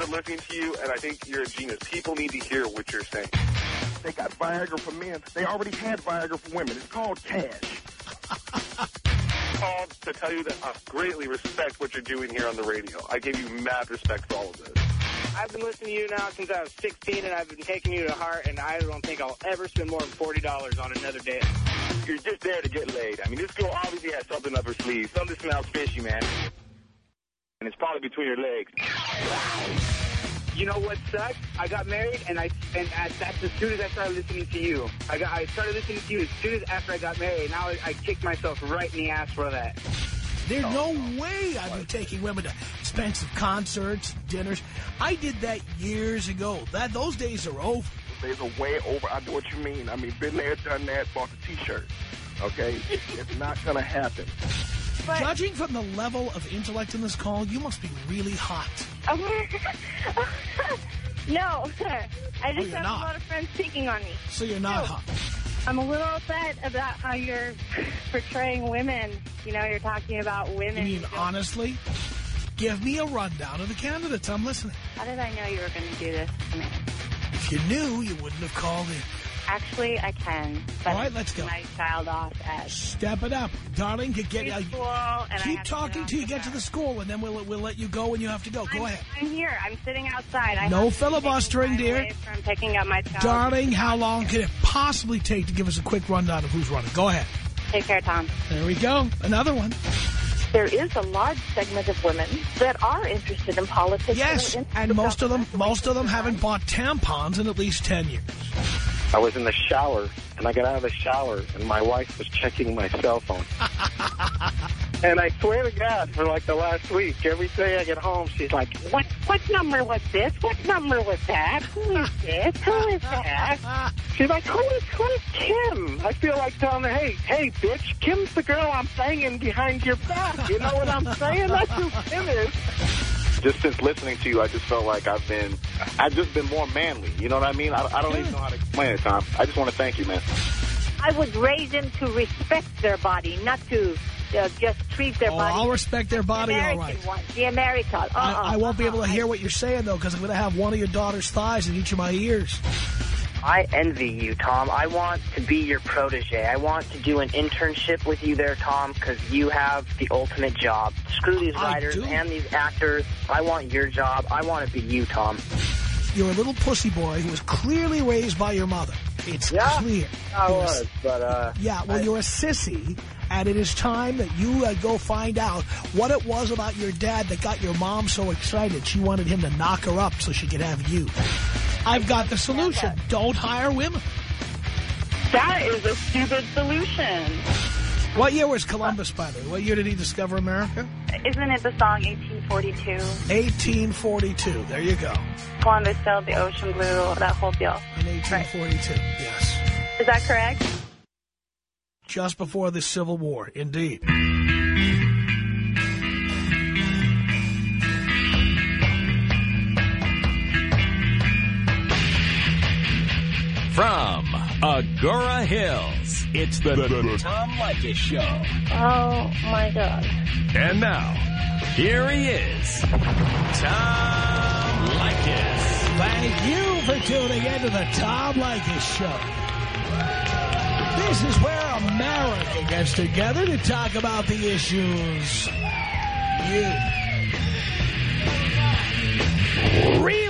started listening to you, and I think you're a genius. People need to hear what you're saying. They got Viagra for men. They already had Viagra for women. It's called cash. called to tell you that I greatly respect what you're doing here on the radio. I give you mad respect for all of this. I've been listening to you now since I was 16, and I've been taking you to heart, and I don't think I'll ever spend more than $40 on another date. You're just there to get laid. I mean, this girl obviously has something up her sleeve. Something smells fishy, man. And it's probably between her legs. You know what sucks? I got married, and I and that's as soon as I started listening to you. I got I started listening to you as soon as after I got married. Now I, I kicked myself right in the ass for that. There's no way I'd be taking women to expensive concerts, dinners. I did that years ago. That Those days are over. Days are way over. I know what you mean. I mean, been there, done that, bought the T-shirt. Okay? it's not going to happen. But Judging from the level of intellect in this call, you must be really hot. no. I oh, just oh, have not. a lot of friends picking on me. So you're not no. hot. I'm a little upset about how you're portraying women. You know, you're talking about women. You mean honestly? Give me a rundown of the candidates. I'm listening. How did I know you were going to do this to me? If you knew, you wouldn't have called in. Actually, I can. But All right, let's go. My child off at Step it up, darling. Uh, to get school, and keep talking till you get to the school, and then we'll we'll let you go when you have to go. I'm, go ahead. I'm here. I'm sitting outside. I no filibustering, dear. From picking up my child. Darling, how long can it possibly take to give us a quick rundown of who's running? Go ahead. Take care, Tom. There we go. Another one. There is a large segment of women that are interested in politics. Yes, and, and most of them, most of them haven't bought tampons in at least 10 years. I was in the shower, and I got out of the shower, and my wife was checking my cell phone. and I swear to God, for like the last week, every day I get home, she's like, what what number was this? What number was that? Who is this? Who is that? She's like, who is, who is Kim? I feel like telling her, hey, hey, bitch, Kim's the girl I'm banging behind your back. You know what I'm saying? That's who Kim is just since listening to you, I just felt like I've been, I've just been more manly. You know what I mean? I, I don't even know how to explain it, Tom. I just want to thank you, man. I would raise them to respect their body, not to uh, just treat their oh, body. I'll respect their body, the all right. One, the American. Uh -uh, I, I won't be uh able to hear what you're saying, though, because I'm going to have one of your daughter's thighs in each of my ears. I envy you, Tom. I want to be your protege. I want to do an internship with you there, Tom, because you have the ultimate job. Screw these writers and these actors. I want your job. I want to be you, Tom. You're a little pussy boy who was clearly raised by your mother. It's yeah, clear. I was, but... Uh, yeah, well, I, you're a sissy, and it is time that you uh, go find out what it was about your dad that got your mom so excited. She wanted him to knock her up so she could have you. I've got the solution. Don't hire women. That is a stupid solution. What year was Columbus, by the way? What year did he discover America? Isn't it the song 1842? 1842. There you go. Columbus sailed the ocean blue, that whole deal. In 1842, right. yes. Is that correct? Just before the Civil War, indeed. From Agoura Hills, it's the, the, the Tom Leykis Show. Oh, my God. And now, here he is, Tom Leykis. Thank you for tuning in to the Tom Leykis Show. This is where America gets together to talk about the issues you really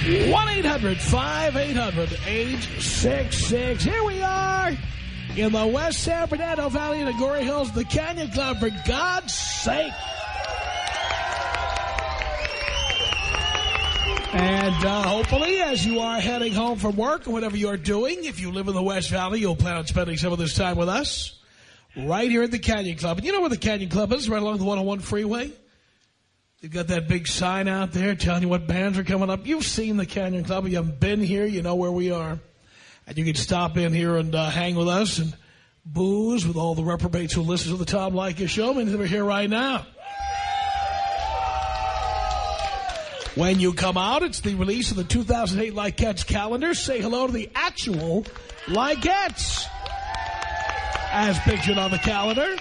1-800-5800-866. Here we are in the West San Fernando Valley in the Agoura Hills, the Canyon Club, for God's sake. And uh, hopefully, as you are heading home from work or whatever you're doing, if you live in the West Valley, you'll plan on spending some of this time with us right here at the Canyon Club. And you know where the Canyon Club is? Right along the 101 freeway. They've got that big sign out there telling you what bands are coming up. You've seen the Canyon Club. You haven't been here. You know where we are. And you can stop in here and uh, hang with us and booze with all the reprobates who listen to the Tom Leykis show. I mean, they're here right now. When you come out, it's the release of the 2008 Leykettes calendar. Say hello to the actual Leykettes. As pictured on the calendar.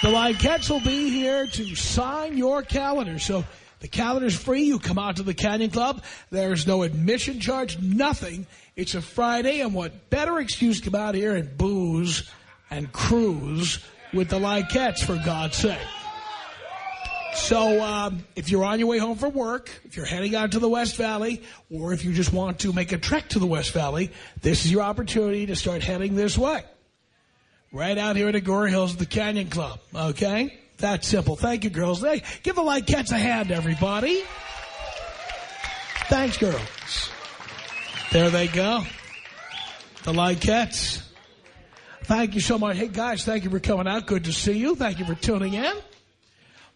The Leykettes will be here to sign your calendar. So the calendar's free. You come out to the Canyon Club. There's no admission charge, nothing. It's a Friday, and what better excuse to come out here and booze and cruise with the Leykettes, for God's sake. So um, if you're on your way home from work, if you're heading out to the West Valley, or if you just want to make a trek to the West Valley, this is your opportunity to start heading this way. Right out here at Agoura Hills at the Canyon Club, okay? That simple. Thank you, girls. Hey, give the Leykettes a hand, everybody. Thanks, girls. There they go. The Leykettes. Thank you so much. Hey, guys, thank you for coming out. Good to see you. Thank you for tuning in.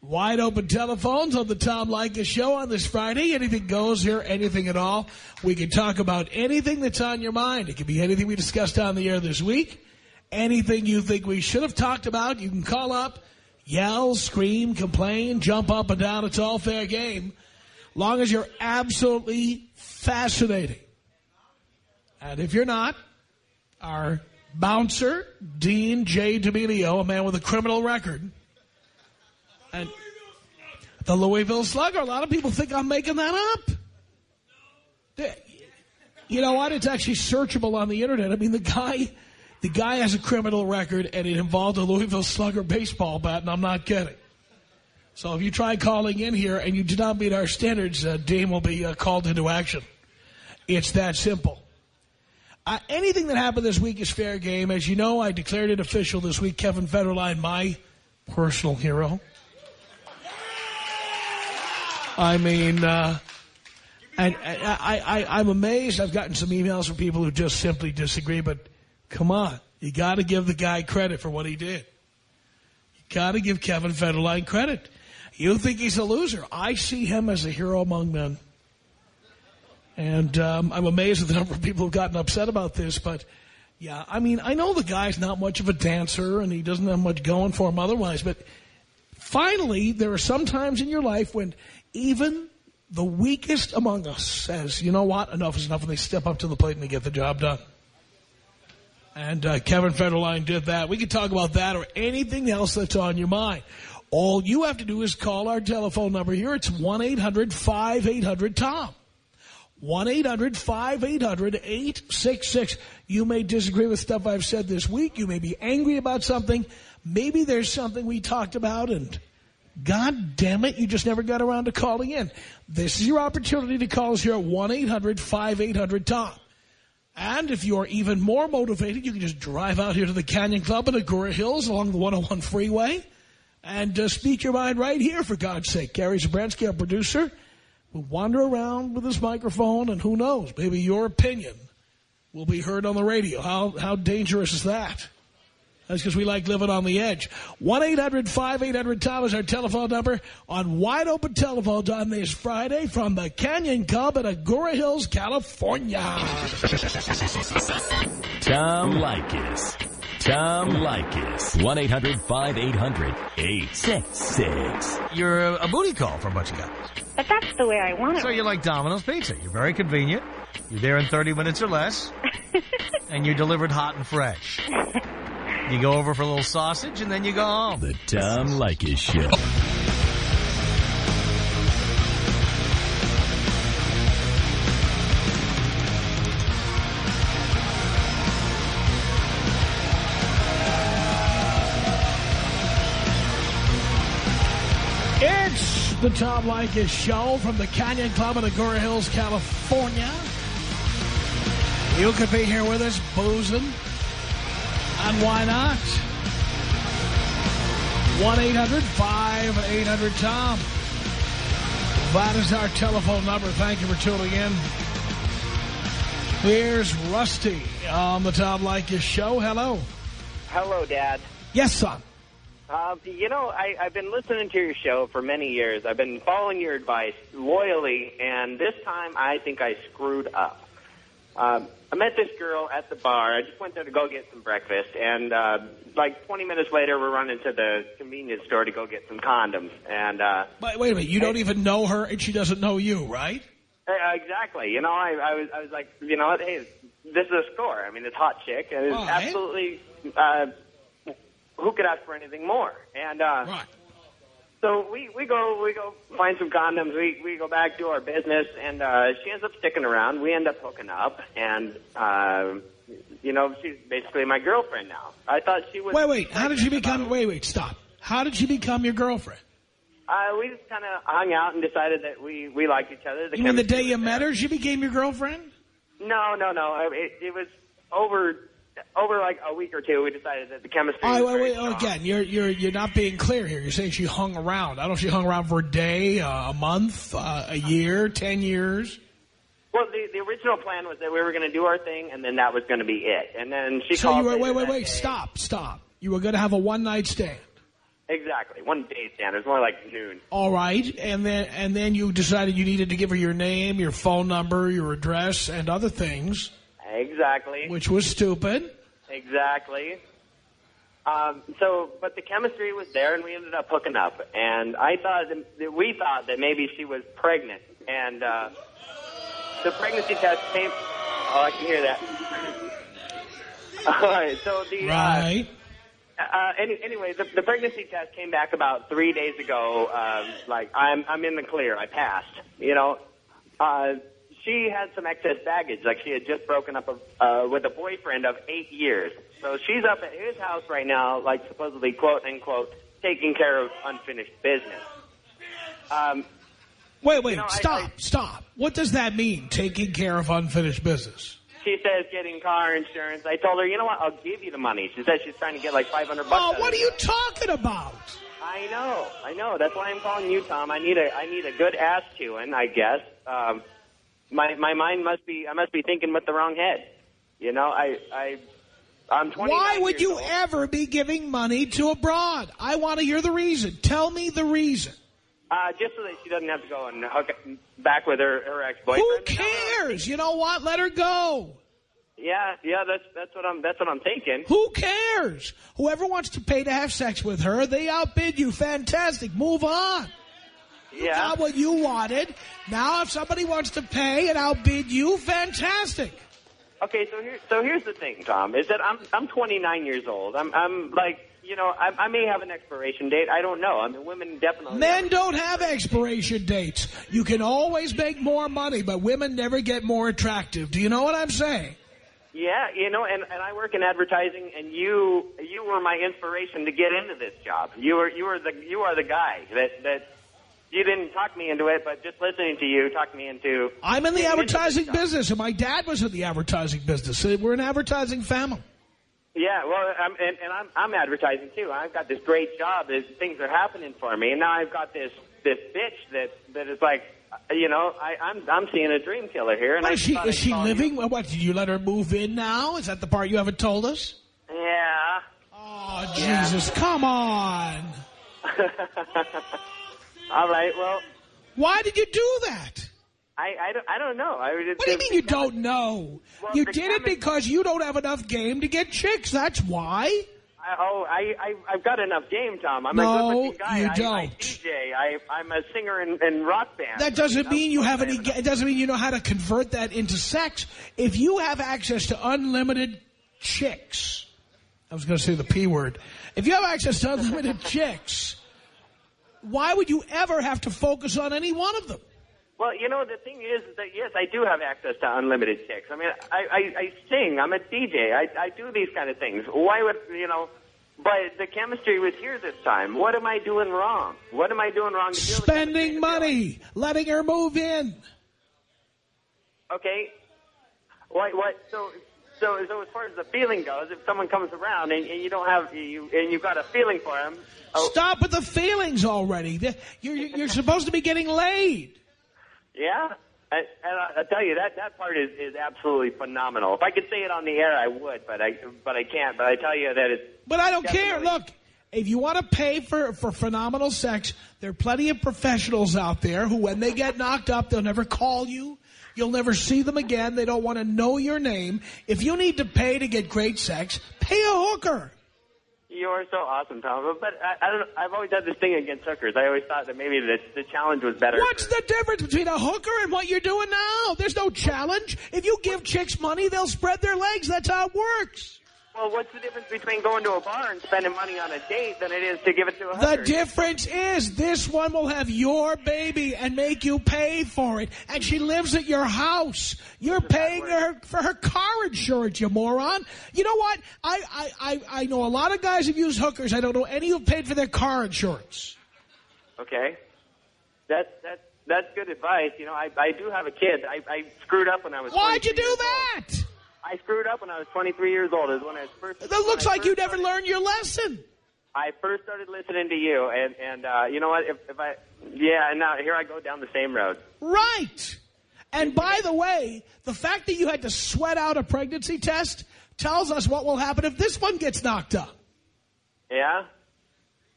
Wide open telephones on the Tom Leykis show on this Friday. Anything goes here, anything at all. We can talk about anything that's on your mind. It can be anything we discussed on the air this week. Anything you think we should have talked about, you can call up, yell, scream, complain, jump up and down. It's all fair game. Long as you're absolutely fascinating. And if you're not, our bouncer, Dean J. D'Amelio, a man with a criminal record, and the Louisville Slugger. A lot of people think I'm making that up. You know what? It's actually searchable on the internet. I mean, the guy, the guy has a criminal record, and it involved a Louisville Slugger baseball bat, and I'm not kidding. So if you try calling in here and you do not meet our standards, uh, Dean will be uh, called into action. It's that simple. Uh, anything that happened this week is fair game. As you know, I declared it official this week. Kevin Federline, my personal hero. I mean, uh, and I, I, I'm amazed. I've gotten some emails from people who just simply disagree, but come on. You got to give the guy credit for what he did. You got to give Kevin Federline credit. You think he's a loser. I see him as a hero among men. And um, I'm amazed at the number of people who've gotten upset about this, but yeah, I mean, I know the guy's not much of a dancer and he doesn't have much going for him otherwise, but finally, there are some times in your life when even the weakest among us says, you know what, enough is enough, and they step up to the plate and they get the job done. And uh, Kevin Federline did that. We could talk about that or anything else that's on your mind. All you have to do is call our telephone number here. It's 1-800-5800-TOM. 1-800-5800-866. You may disagree with stuff I've said this week. You may be angry about something. Maybe there's something we talked about and God damn it, you just never got around to calling in. This is your opportunity to call us here at 1-800-5800-TOM. And if you're even more motivated, you can just drive out here to the Canyon Club in Agoura Hills along the 101 freeway and uh, speak your mind right here, for God's sake. Gary Zabransky, our producer, will wander around with his microphone, and who knows, maybe your opinion will be heard on the radio. How, how dangerous is that? That's because we like living on the edge. 1-800-5800-TOM is our telephone number on Wide Open Telephones on this Friday from the Canyon Club at Agoura Hills, California. Tom Leykis. Tom Leykis. 1-800-5800-866. You're a, a booty call for a bunch of guys. But that's the way I want it. So you like Domino's Pizza. You're very convenient. You're there in 30 minutes or less. and you're delivered hot and fresh. You go over for a little sausage, and then you go home. The Tom Leykis Show. It's the Tom Leykis Show from the Canyon Club in Agoura Hills, California. You could be here with us boozing. And why not? 1-800-5800-TOM. That is our telephone number. Thank you for tuning in. Here's Rusty on the Tom Leykis Show. Hello. Hello, Dad. Yes, son. Uh, you know, I, I've been listening to your show for many years. I've been following your advice loyally, and this time I think I screwed up. Um, I met this girl at the bar. I just went there to go get some breakfast, and uh, like 20 minutes later, we're running to the convenience store to go get some condoms. And uh, Wait, wait a minute. You don't even know her, and she doesn't know you, right? uh, exactly, you know, I, I was I was like, you know what? Hey, this is a score. I mean, this hot chick, and it's right. absolutely. Uh, who could ask for anything more? And uh, right. So we, we go we go find some condoms. We we go back do our business, and uh, she ends up sticking around. We end up hooking up, and uh, you know she's basically my girlfriend now. I thought she was. Wait, wait. How did she become... Wait, wait, stop. How did she become your girlfriend? Uh, we just kind of hung out and decided that we we liked each other. The You mean the day you met her, she became your girlfriend? No, no, no. It, it was over over like a week or two. We decided that the chemistry. Right, was wait, wait. Again, you're you're you're not being clear here. You're saying she hung around. I don't know if she hung around for a day, uh, a month, uh, a year, ten years. Well, the the original plan was that we were going to do our thing, and then that was going to be it. And then she So called. you were, wait, wait, wait. Stop, stop. You were going to have a one night stand. Exactly, one day stand. It was more like noon. All right, and then and then you decided you needed to give her your name, your phone number, your address, and other things, Exactly. which was stupid. Exactly. Um, so, but the chemistry was there, and we ended up hooking up. And I thought that, we thought that maybe she was pregnant, and uh, the pregnancy test came. Oh, I can hear that. All right. So the Right. Uh, uh, any, anyway, the, the pregnancy test came back about three days ago. Um, like I'm, I'm in the clear. I passed. You know, uh, she had some excess baggage. Like she had just broken up uh, with a boyfriend of eight years. So she's up at his house right now, like supposedly quote unquote taking care of unfinished business. Um, Wait, wait, You know, stop, I- stop. What does that mean? Taking care of unfinished business. she says getting car insurance. I told her, you know what? I'll give you the money. She said she's trying to get like 500 bucks. Oh, what are you talking about? I know, I know. That's why I'm calling you, Tom. I need a, I need a good ass chewing, I guess. Um, my, my mind must be, I must be thinking with the wrong head. You know, I, I, I'm 29 Why would you old. ever be giving money to a broad? I want to hear the reason. Tell me the reason. Uh, just so that she doesn't have to go and hook back with her, her ex-boyfriend. Who cares? You know what? Let her go. Yeah, yeah, that's that's what I'm that's what I'm thinking. Who cares? Whoever wants to pay to have sex with her, they outbid you. Fantastic. Move on. You Yeah. got what you wanted. Now if somebody wants to pay and outbid you, fantastic. Okay, so here, so here's the thing, Tom, is that I'm I'm 29 years old. I'm I'm like, you know, I, I may have an expiration date. I don't know. I mean, women definitely. Men don't have expiration dates. You can always make more money, but women never get more attractive. Do you know what I'm saying? Yeah, you know, and and I work in advertising, and you you were my inspiration to get into this job. You were you were the you are the guy that that you didn't talk me into it, but just listening to you talked me into. I'm in the advertising business, and my dad was in the advertising business. We're an advertising family. Yeah, well, I'm, and, and I'm I'm advertising too. I've got this great job. There's, things are happening for me, and now I've got this this bitch that that is like, you know, I, I'm I'm seeing a dream killer here. And What, I is she is she living? What did you let her move in now? Is that the part you haven't told us? Yeah. Oh Yeah. Jesus! Come on! All right. Well, Why did you do that? I I don't I don't know. I just, What do you mean you don't know? Well, you did it because you don't have enough game to get chicks. That's why. I, oh, I, I I've got enough game, Tom. I'm No, a good-looking guy. you I, I don't. DJ. I I'm a singer in, in rock band. That doesn't mean you have any. It doesn't mean you know how to convert that into sex. If you have access to unlimited chicks, I was going to say the p word. If you have access to unlimited chicks, why would you ever have to focus on any one of them? Well, you know, the thing is that, yes, I do have access to unlimited chicks. I mean, I, I, I sing. I'm a DJ. I, I do these kind of things. Why would, you know, but the chemistry was here this time. What am I doing wrong? What am I doing wrong to feel the chemistry Spending money, letting her move in. Okay. What, what, so, so, so as far as the feeling goes, if someone comes around and, and you don't have, you, and you've got a feeling for them, oh, Stop with the feelings already. You're, you're supposed to be getting laid. Yeah, and, and I, I tell you that that part is is absolutely phenomenal. If I could say it on the air, I would, but I but I can't. But I tell you that it's But I don't care. Look, if you want to pay for, for phenomenal sex, there are plenty of professionals out there who, when they get knocked up, they'll never call you. You'll never see them again. They don't want to know your name. If you need to pay to get great sex, pay a hooker. You're so awesome, Tom. But I, I don't. I've always had this thing against hookers. I always thought that maybe the the challenge was better. What's the difference between a hooker and what you're doing now? There's no challenge. If you give chicks money, they'll spread their legs. That's how it works. Well, what's the difference between going to a bar and spending money on a date than it is to give it to a? The difference is this one will have your baby and make you pay for it. And she lives at your house. You're paying her for her car insurance, you moron. You know what? I, I, I, I know a lot of guys who've used hookers. I don't know any who've paid for their car insurance. Okay, that's that's that's good advice. You know, I I do have a kid. I I screwed up when I was. Why'd you do that? old. I screwed up when I was 23 years old. Is when I first. That looks like you never learned your lesson. I first started listening to you, and and uh, you know what? If, if I yeah, and now here I go down the same road. Right. And by the way, the fact that you had to sweat out a pregnancy test tells us what will happen if this one gets knocked up. Yeah.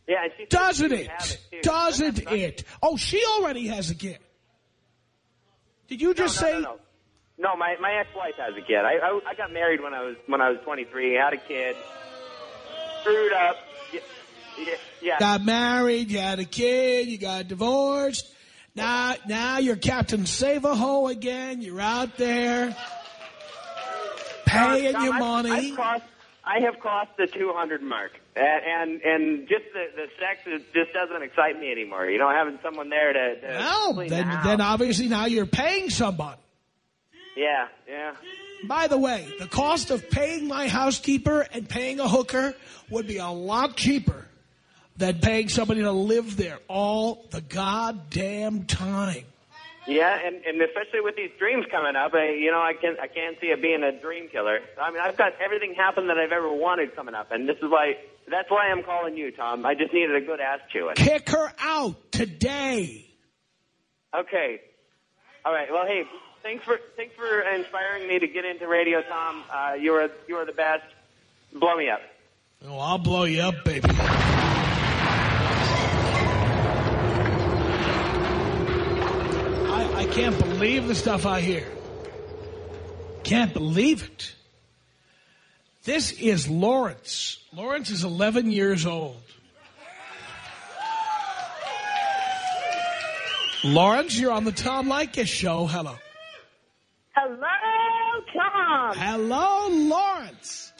Yeah, she Doesn't it? it. Doesn't it? Oh, she already has a kid. Did you just no, say? No, no, no. No, my my ex-wife has a kid. I, I I got married when I was when I was 23. Had a kid. Screwed up. Yeah. yeah. Got married, you had a kid, you got divorced. Now, now you're Captain Save-A-Ho again. You're out there paying Tom, your I've- money. I've crossed, I have crossed the 200 mark, and and, and just the, the sex just doesn't excite me anymore. You know, having someone there to, to clean then, the then obviously now you're paying somebody. Yeah, yeah. By the way, the cost of paying my housekeeper and paying a hooker would be a lot cheaper than paying somebody to live there all the goddamn time. Yeah, and, and especially with these dreams coming up, I, you know, I can't I can't see it being a dream killer. I mean, I've got everything happen that I've ever wanted coming up, and this is why that's why I'm calling you, Tom. I just needed a good ass chewing. Kick her out today. Okay. All right. Well, hey, thanks for thanks for inspiring me to get into radio, Tom. Uh, you are you are the best. Blow me up. Oh, I'll blow you up, baby. I, I can't believe the stuff I hear. Can't believe it. This is Lawrence. Lawrence is 11 years old. Lawrence, you're on the Tom Leykis show. Hello. Hello, Tom. Hello, Lawrence.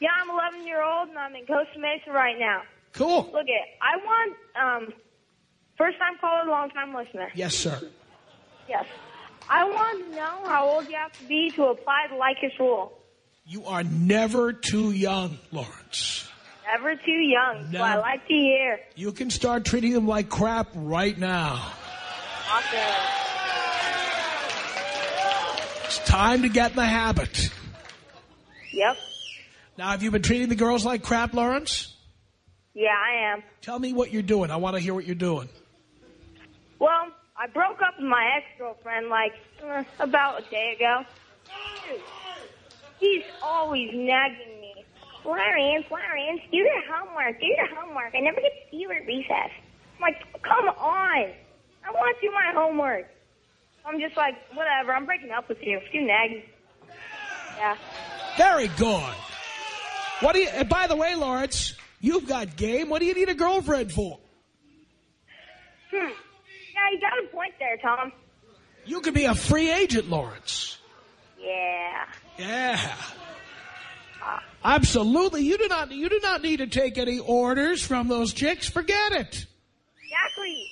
Yeah, I'm 11 year old and I'm in Costa Mesa right now. Cool. Look it, I want um, first time caller, long time listener. Yes, sir. Yes. I want to know how old you have to be to apply the Leykis rule. You are never too young, Lawrence. Never too young. So I like to hear. You can start treating them like crap right now. Awesome. It's time to get in the habit. Yep. Now, have you been treating the girls like crap, Lawrence? Yeah, I am. Tell me what you're doing. I want to hear what you're doing. Well, I broke up with my ex-girlfriend like uh, about a day ago. Dude, he's always nagging me. Florence, Florence, do your homework, do your homework. I never get to see you at recess. I'm like, come on. I want to do my homework. I'm just like, whatever, I'm breaking up with you. It's too naggy. Yeah. Very good. What do you? And by the way, Lawrence, you've got game. What do you need a girlfriend for? Hmm. Yeah, you got a point there, Tom. You could be a free agent, Lawrence. Yeah. Yeah. Absolutely. You do not. You do not need to take any orders from those chicks. Forget it. Exactly.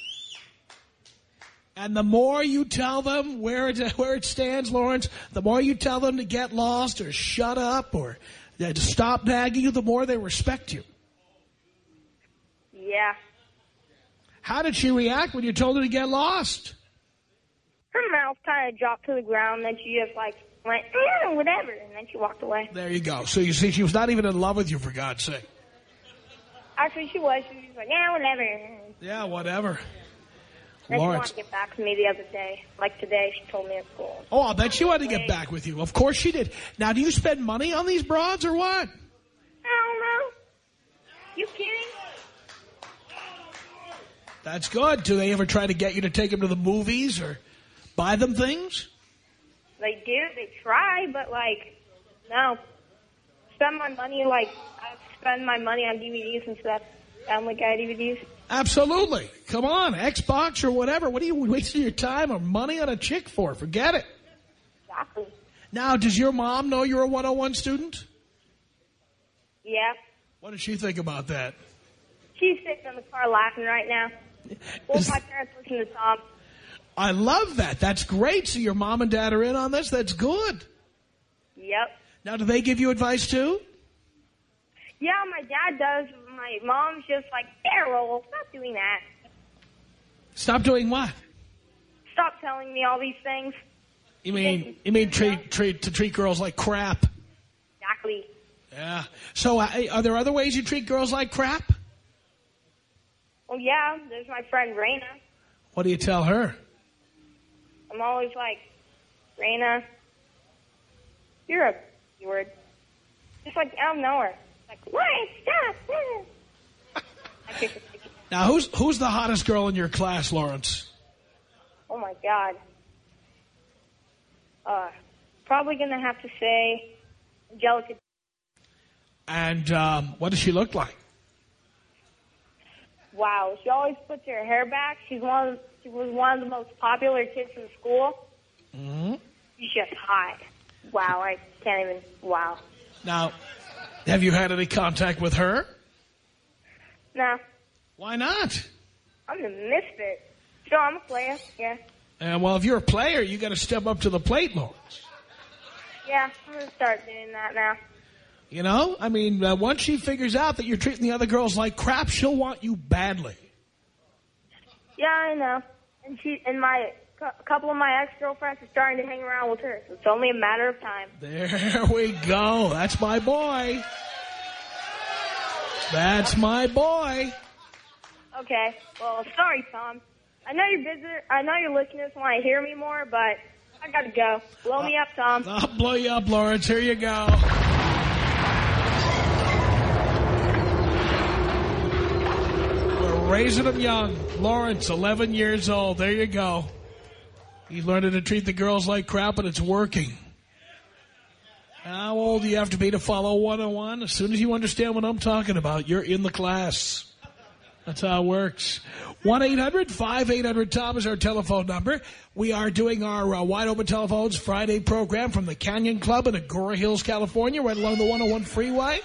And the more you tell them where it, where it stands, Lawrence, the more you tell them to get lost or shut up or uh, to stop nagging you, the more they respect you. Yeah. How did she react when you told her to get lost? Her mouth kind of dropped to the ground, then she just like went, eh, whatever, and then she walked away. There you go. So you see, she was not even in love with you, for God's sake. Actually, she was. She was like, yeah, whatever. Yeah, whatever. Then she wanted to get back to me the other day. Like today, she told me at school. Oh, I bet she wanted to get back with you. Of course she did. Now, do you spend money on these broads or what? I don't know. You kidding? That's good. Do they ever try to get you to take them to the movies or Buy them things? They do. They try, but like, no. Spend my money like I spend my money on DVDs and stuff. Family Guy DVDs. Absolutely. Come on, Xbox or whatever. What are you wasting your time or money on a chick for? Forget it. Exactly. Now, does your mom know you're a 101 student? Yeah. What does she think about that? She's sitting in the car laughing right now. Both my parents listen to Tom. I love that. That's great. So your mom and dad are in on this? That's good. Yep. Now, do they give you advice too? Yeah, my dad does. My mom's just like, Daryl, stop doing that. Stop doing what? Stop telling me all these things. You mean you mean treat treat to treat girls like crap? Exactly. Yeah. So uh, are there other ways you treat girls like crap? Well, yeah, there's my friend Raina. What do you tell her? I'm always like, Raina, you're a word. Just like out of nowhere. Like, what? Stop. I kick her. Now, who's who's the hottest girl in your class, Lawrence? Oh, my God. Uh, probably going to have to say Angelica. And um, what does she look like? Wow, she always puts her hair back. She's one of, she was one of the most popular kids in school. Mm-hmm. She's just hot. Wow, I can't even, wow. Now, have you had any contact with her? No, Why not? I'm the misfit. So I'm a player, yeah. Uh, well, if you're a player, you got to step up to the plate, Lawrence. Yeah, I'm going to start doing that now. You know, I mean, uh, once she figures out that you're treating the other girls like crap, she'll want you badly. Yeah, I know. And she and my a couple of my ex-girlfriends are starting to hang around with her. So it's only a matter of time. There we go. That's my boy. That's my boy. Okay. Well, sorry, Tom. I know you're busy. I know your listeners want to hear me more, but I got to go. Blow me up, Tom. Uh, I'll blow you up, Lawrence. Here you go. We're raising them young. Lawrence, 11 years old. There you go. He's learning to treat the girls like crap, and it's working. How old do you have to be to follow 101? As soon as you understand what I'm talking about, you're in the class. That's how it works. 1-800-5800-TOM is our telephone number. We are doing our uh, Wide Open Telephones Friday program from the Canyon Club in Agoura Hills, California, right along the 101 freeway.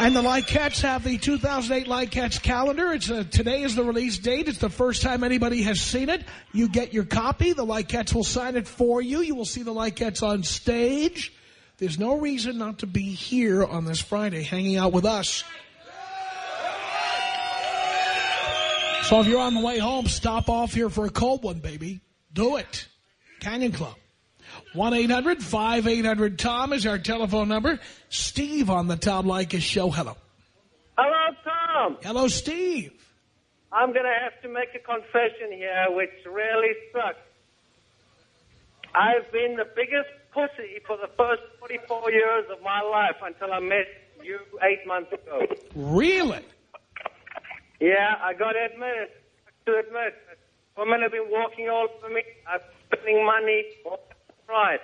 And the Leykettes have the 2008 Leykettes calendar. It's uh, Today is the release date. It's the first time anybody has seen it. You get your copy. The Leykettes will sign it for you. You will see the Leykettes on stage. There's no reason not to be here on this Friday hanging out with us. So if you're on the way home, stop off here for a cold one, baby. Do it. Canyon Club. 1-800-5800-TOM is our telephone number. Steve on the Tom Leykis show. Hello. Hello, Tom. Hello, Steve. I'm going to have to make a confession here, which really sucks. I've been the biggest pussy for the first 44 years of my life until I met you eight months ago. Really? Yeah, I got to admit, to admit, women have been walking all over me. I'm spending money. Right.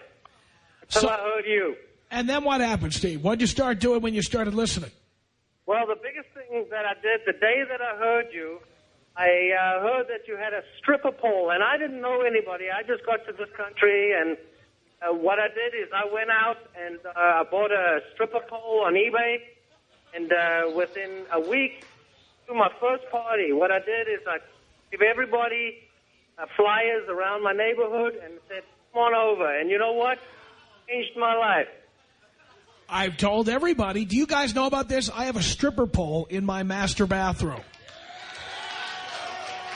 Until So- I heard you. And then what happened, Steve? What did you start doing when you started listening? Well, the biggest thing that I did the day that I heard you, I uh, heard that you had a stripper pole, and I didn't know anybody. I just got to this country, and uh, what I did is I went out and uh, I bought a stripper pole on eBay, and uh, within a week, to my first party, what I did is I gave everybody uh, flyers around my neighborhood and said, "Come on over." And you know what? Changed my life. I've told everybody. Do you guys know about this? I have a stripper pole in my master bathroom.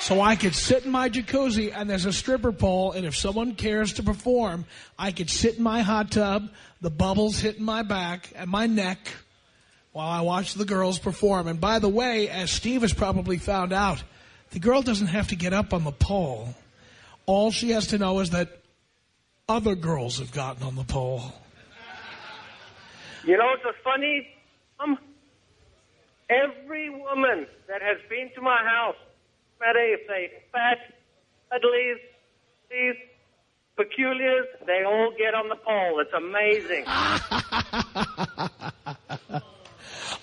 So I could sit in my jacuzzi and there's a stripper pole and if someone cares to perform, I could sit in my hot tub, the bubbles hitting my back and my neck while I watch the girls perform. And by the way, as Steve has probably found out, the girl doesn't have to get up on the pole. All she has to know is that other girls have gotten on the pole. You know what's a funny? Um, every woman that has been to my house, no matter if they fat, Dudleys, these peculiars, they all get on the pole. It's amazing.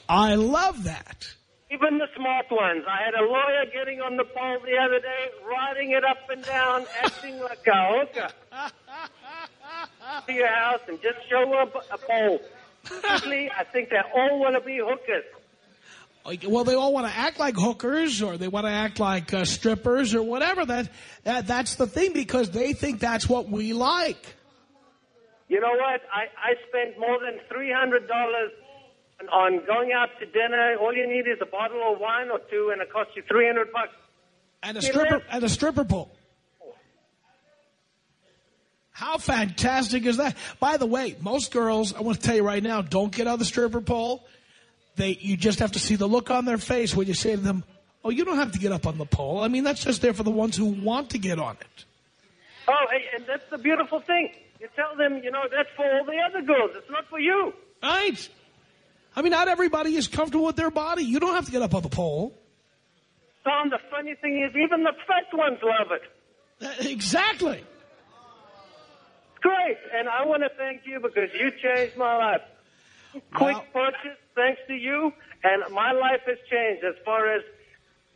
I love that. Even the smart ones. I had a lawyer getting on the pole the other day, riding it up and down, acting like a hooker. to your house and just show up a pole. Usually, I think they all want to be hookers. Well, they all want to act like hookers or they want to act like uh, strippers or whatever. That, that That's the thing because they think that's what we like. You know what? I, I spent more than $300 on, on going out to dinner. All you need is a bottle of wine or two and it costs you 300 bucks. And a stripper, and a stripper pole. How fantastic is that? By the way, most girls, I want to tell you right now, don't get on the stripper pole. They, you just have to see the look on their face when you say to them, oh, you don't have to get up on the pole. I mean, that's just there for the ones who want to get on it. Oh, and that's the beautiful thing. You tell them, you know, that's for all the other girls. It's not for you. Right. I mean, not everybody is comfortable with their body. You don't have to get up on the pole. Tom, the funny thing is even the fat ones love it. Exactly great. And I want to thank you because you changed my life. Quick purchase, thanks to you, and my life has changed as far as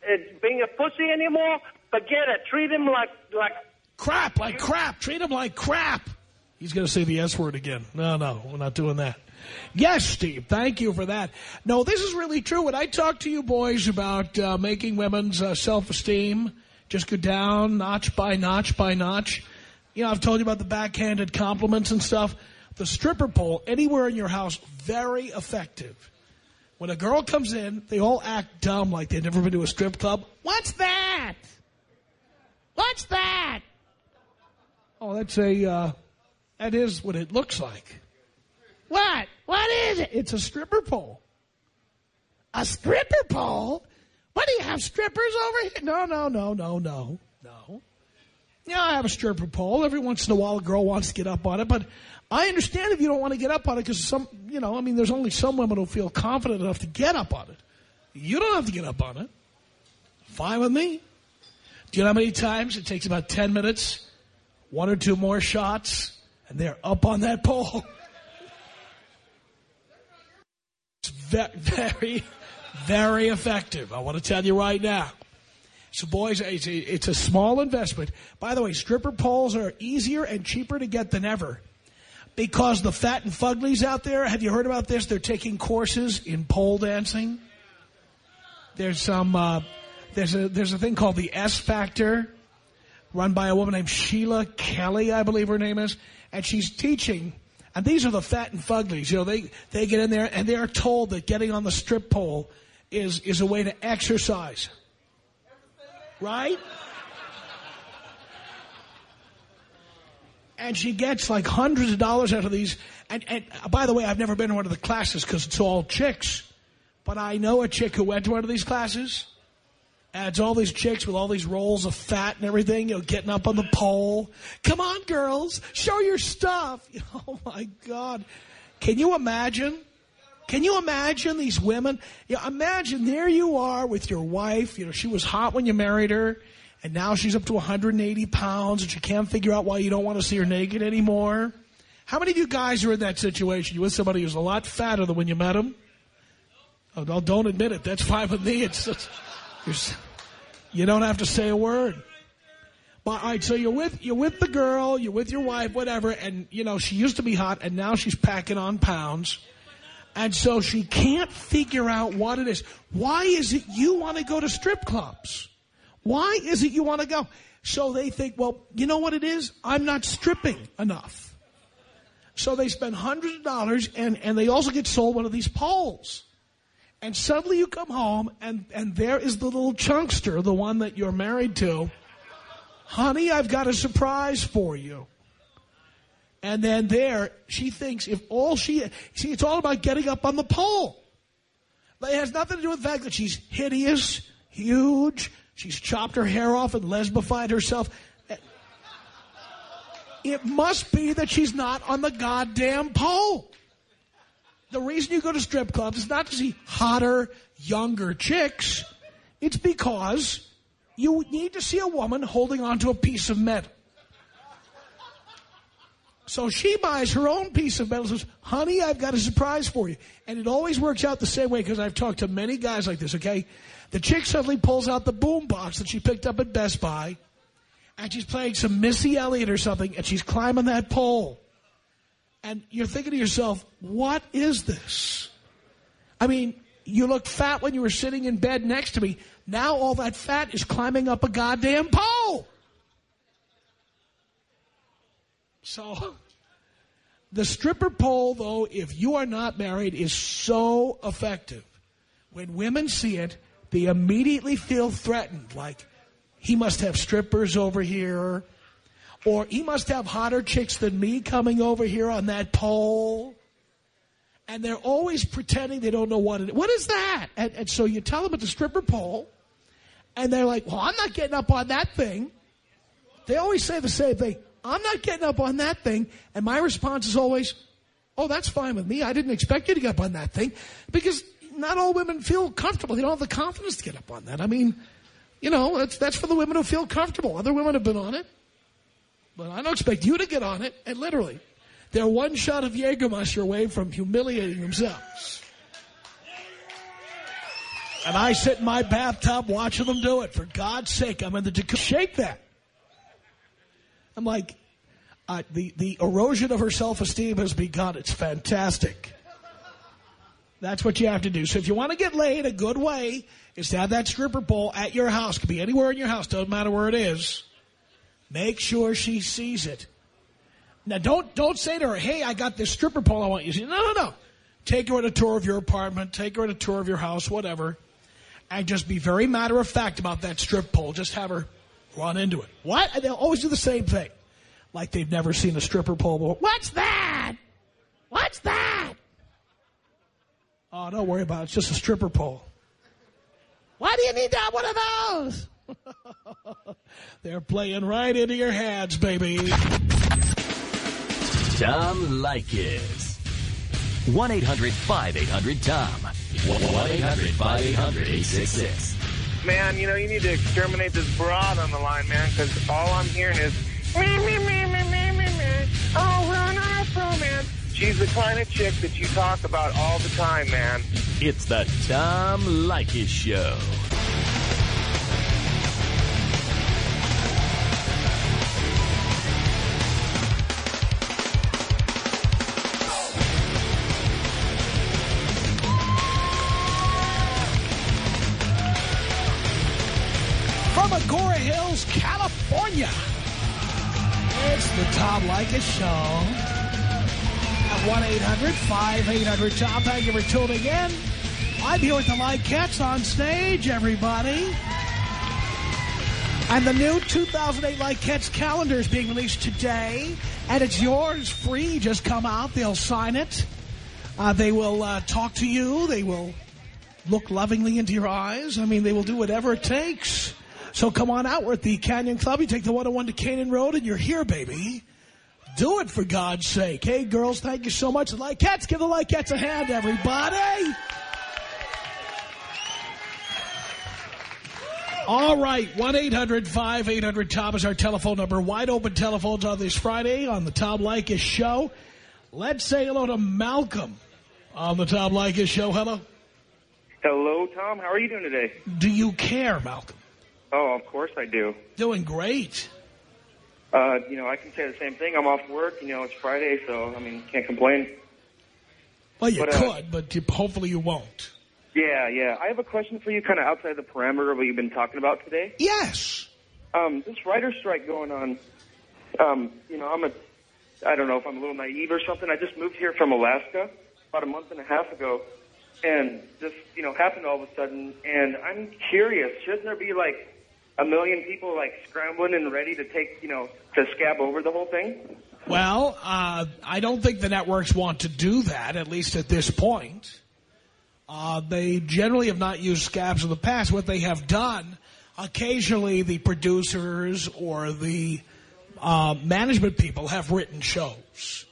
uh, being a pussy anymore. Forget it. Treat him like like crap, like crap. Treat him like crap. He's going to say the S word again. No, no, we're not doing that. Yes, Steve, thank you for that. No, this is really true. When I talk to you boys about uh, making women's uh, self-esteem just go down notch by notch by notch, you know, I've told you about the backhanded compliments and stuff. The stripper pole, anywhere in your house, very effective. When a girl comes in, they all act dumb like they've never been to a strip club. What's that? What's that? Oh, that's a, uh, that is what it looks like. What? What is it? It's a stripper pole. A stripper pole? What do you have strippers over here? No, no, no, no, no, no. Yeah, I have a stripper pole. Every once in a while a girl wants to get up on it, but I understand if you don't want to get up on it because some, you know, I mean, there's only some women who feel confident enough to get up on it. You don't have to get up on it. Fine with me. Do you know how many times it takes about 10 minutes, one or two more shots, and they're up on that pole? It's very, very effective. I want to tell you right now. So, boys, it's a, it's a small investment. By the way, stripper poles are easier and cheaper to get than ever. Because the fat and fuglies out there, have you heard about this? They're taking courses in pole dancing. There's some, uh, there's a, there's a thing called the S Factor, run by a woman named Sheila Kelley, I believe her name is. And she's teaching, and these are the fat and fuglies. You know, they, they get in there and they are told that getting on the strip pole is, is a way to exercise. Right? And she gets like hundreds of dollars out of these. And, and by the way, I've never been to one of the classes because it's all chicks. But I know a chick who went to one of these classes. And it's all these chicks with all these rolls of fat and everything, you know, getting up on the pole. Come on, girls, show your stuff. Oh, my God. Can you imagine? Can you imagine these women? Yeah, imagine there you are with your wife. You know, she was hot when you married her, and now she's up to 180 pounds, and you can't figure out why you don't want to see her naked anymore. How many of you guys are in that situation? You with somebody who's a lot fatter than when you met him? Oh, don't admit it. That's fine with me. It's, it's you don't have to say a word. But, all right, so you're with you're with the girl, you're with your wife, whatever, and you know she used to be hot, and now she's packing on pounds. And so she can't figure out what it is. Why is it you want to go to strip clubs? Why is it you want to go? So they think, well, you know what it is? I'm not stripping enough. So they spend hundreds of dollars and, and they also get sold one of these poles. And suddenly you come home and, and there is the little chunkster, the one that you're married to. Honey, I've got a surprise for you. And then there, she thinks if all she... See, it's all about getting up on the pole. It has nothing to do with the fact that she's hideous, huge, she's chopped her hair off and lesbified herself. It must be that she's not on the goddamn pole. The reason you go to strip clubs is not to see hotter, younger chicks. It's because You need to see a woman holding onto a piece of metal. So she buys her own piece of metal and says, honey, I've got a surprise for you. And it always works out the same way because I've talked to many guys like this, okay? The chick suddenly pulls out the boom box that she picked up at Best Buy and she's playing some Missy Elliott or something and she's climbing that pole. And you're thinking to yourself, what is this? I mean, you looked fat when you were sitting in bed next to me. Now all that fat is climbing up a goddamn pole. So, the stripper pole, though, if you are not married, is so effective. When women see it, they immediately feel threatened. Like, he must have strippers over here. Or he must have hotter chicks than me coming over here on that pole. And they're always pretending they don't know what it is. What is that? And, and so you tell them it's a stripper pole. And they're like, well, I'm not getting up on that thing. They always say the same thing. I'm not getting up on that thing. And my response is always, oh, that's fine with me. I didn't expect you to get up on that thing. Because not all women feel comfortable. They don't have the confidence to get up on that. I mean, you know, that's, that's for the women who feel comfortable. Other women have been on it. But I don't expect you to get on it. And literally, they're one shot of Jägermeister away from humiliating themselves. And I sit in my bathtub watching them do it. For God's sake, I'm in the jacuzzi. Shake that. I'm like, uh, the, the erosion of her self-esteem has begun. It's fantastic. That's what you have to do. So if you want to get laid, a good way is to have that stripper pole at your house. Could be anywhere in your house. Doesn't matter where it is. Make sure she sees it. Now, don't don't say to her, hey, I got this stripper pole I want you to see. No, no, no. Take her on a tour of your apartment. Take her on a tour of your house, whatever. And just be very matter of fact about that strip pole. Just have her run into it. What? And they'll always do the same thing. Like they've never seen a stripper pole before. What's that? What's that? Oh, don't worry about it. It's just a stripper pole. Why do you need that one of those? They're playing right into your hands, baby. Tom Leykis. 1-800-5800-TOM. 1-800-5800-866. Man, you know, you need to exterminate this broad on the line, man, because all I'm hearing is, me, me, me, me, me, me, me. Oh, we're on our man. She's the kind of chick that you talk about all the time, man. It's the Tom Leykis Show. California. It's the Tom Leykis Show. At 1-800-5800-TOM. Thank you for tuning in. I'm here with the Leykettes on stage, everybody. And the new 2008 Leykettes calendar is being released today. And it's yours, free. Just come out. They'll sign it. Uh, they will uh, talk to you. They will look lovingly into your eyes. I mean, they will do whatever it takes. So come on out. We're at the Canyon Club. You take the 101 to Kanan Road, and you're here, baby. Do it for God's sake. Hey, girls, thank you so much. The cats, give the Leykettes a hand, everybody. All right, 1-800-5800-TOM is our telephone number. Wide open telephones on this Friday on the Tom Leykis Show. Let's say hello to Malcolm on the Tom Leykis Show. Hello. Hello, Tom. How are you doing today? Do you care, Malcolm? Oh, of course I do. Doing great. Uh, you know, I can say the same thing. I'm off work. You know, it's Friday, so, I mean, can't complain. Well, you But, uh, could, but you, hopefully you won't. Yeah, yeah. I have a question for you kind of outside the parameter of what you've been talking about today. Yes. Um, this writer strike going on, um, you know, I'm a, I don't know if I'm a little naive or something. I just moved here from Alaska about a month and a half ago, and this, you know, happened all of a sudden. And I'm curious, shouldn't there be like a million people like scrambling and ready to take, you know, to scab over the whole thing? Well, uh, I don't think the networks want to do that, at least at this point. Uh, they generally have not used scabs in the past. What they have done, occasionally the producers or the uh, management people have written shows.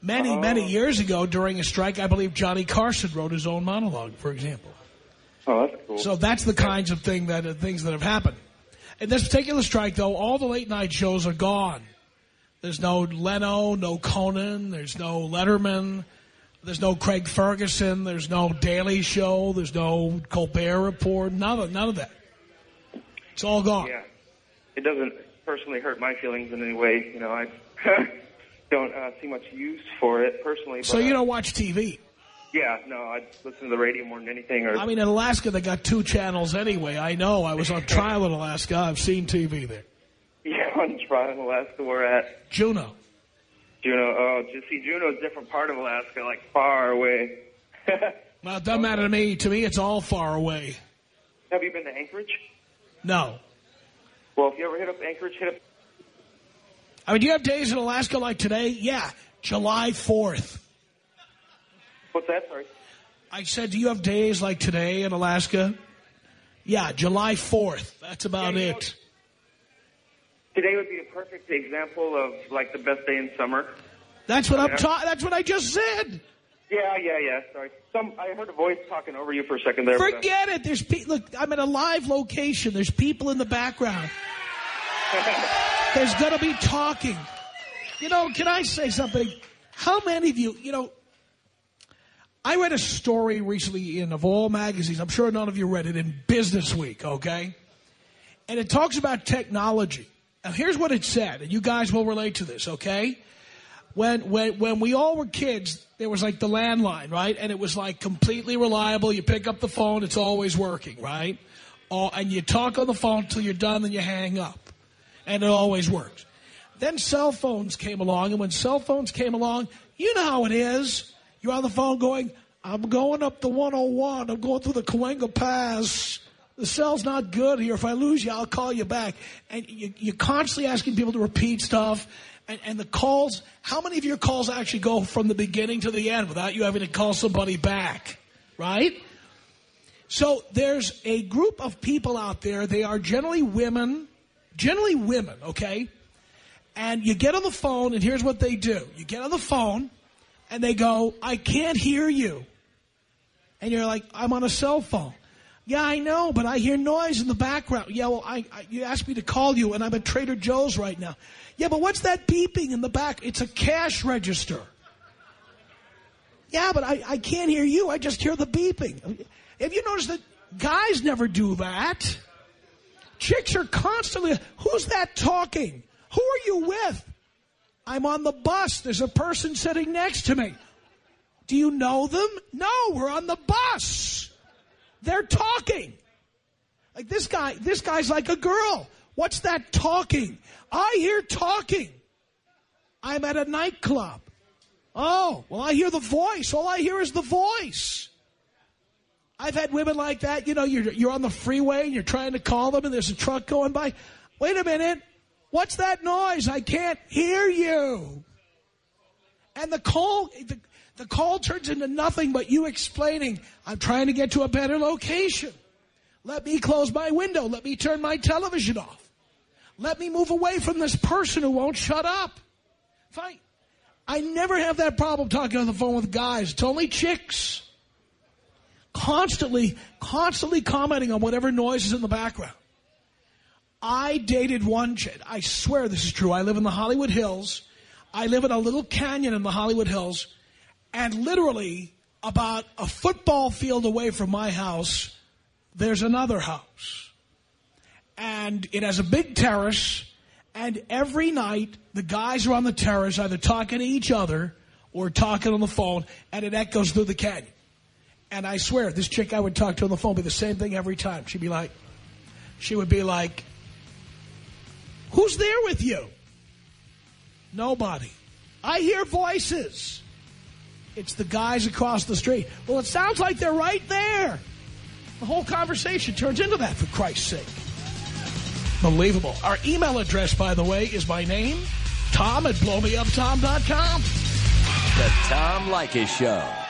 Many, many years ago during a strike, I believe Johnny Carson wrote his own monologue, for example. Oh, that's cool. So that's the kinds of thing that uh, things that have happened. In this particular strike, though, all the late night shows are gone. There's no Leno, no Conan, there's no Letterman, there's no Craig Ferguson, there's no Daily Show, there's no Colbert Report, none of, none of that. It's all gone. Yeah. It doesn't personally hurt my feelings in any way. You know, I don't uh, see much use for it personally. But, So you uh, don't watch TV? Yeah, no, I listen to the radio more than anything. Or I mean, in Alaska, they got two channels anyway. I know. I was on trial in Alaska. I've seen TV there. yeah, on trial in Alaska, we're at Juneau. Juneau. Oh, just see, Juneau's a different part of Alaska, like far away. Well, it doesn't matter to me. To me, it's all far away. Have you been to Anchorage? No. Well, if you ever hit up Anchorage, hit up. I mean, do you have days in Alaska like today? Yeah, July 4th. What's that? Sorry. I said, do you have days like today in Alaska? Yeah, July 4th. That's about Yeah, you know- it. Today would be a perfect example of like the best day in summer. That's what I'm talking. That's what I just said. Yeah, yeah, yeah. Sorry. Some I heard a voice talking over you for a second there. but, uh, Forget it. There's pe- look. I'm at a live location. There's people in the background. There's going to be talking. You know, can I say something? How many of you, you know, I read a story recently in, of all magazines, I'm sure none of you read it, in Business Week, okay? And it talks about technology. Now, here's what it said, and you guys will relate to this, okay? When, when, when we all were kids, there was like the landline, right? And it was like completely reliable. You pick up the phone, it's always working, right? Oh, and you talk on the phone till you're done, then you hang up. And it always works. Then cell phones came along, and when cell phones came along, you know how it is. You're on the phone going, I'm going up the 101. I'm going through the Cahuenga Pass. The cell's not good here. If I lose you, I'll call you back. And you, you're constantly asking people to repeat stuff. And, and the calls, how many of your calls actually go from the beginning to the end without you having to call somebody back? Right? So there's a group of people out there. They are generally women, generally women, okay? And you get on the phone, and here's what they do. You get on the phone, and they go, I can't hear you. And you're like, I'm on a cell phone. Yeah, I know, but I hear noise in the background. Yeah, well, I, I, you asked me to call you, and I'm at Trader Joe's right now. Yeah, but what's that beeping in the back? It's a cash register. Yeah, but I, I can't hear you. I just hear the beeping. Have you noticed that guys never do that? Chicks are constantly, who's that talking? Who are you with? I'm on the bus. There's a person sitting next to me. Do you know them? No, we're on the bus. They're talking. Like this guy, this guy's like a girl. What's that talking? I hear talking. I'm at a nightclub. Oh, well, I hear the voice. All I hear is the voice. I've had women like that. You know, you're, you're on the freeway and you're trying to call them and there's a truck going by. Wait a minute. What's that noise? I can't hear you. And the call, the, the call turns into nothing but you explaining, I'm trying to get to a better location. Let me close my window. Let me turn my television off. Let me move away from this person who won't shut up. Fine. I never have that problem talking on the phone with guys. It's only chicks. Constantly, constantly commenting on whatever noise is in the background. I dated one chick. I swear this is true. I live in the Hollywood Hills. I live in a little canyon in the Hollywood Hills. And literally, about a football field away from my house, there's another house. And it has a big terrace. And every night, the guys are on the terrace either talking to each other or talking on the phone, and it echoes through the canyon. And I swear, this chick I would talk to on the phone would be the same thing every time. She'd be like, she would be like, who's there with you? Nobody. I hear voices. It's the guys across the street. Well, it sounds like they're right there. The whole conversation turns into that, for Christ's sake. Believable. Our email address, by the way, is my name, Tom at blowmeuptom.com. The Tom Leykis Show.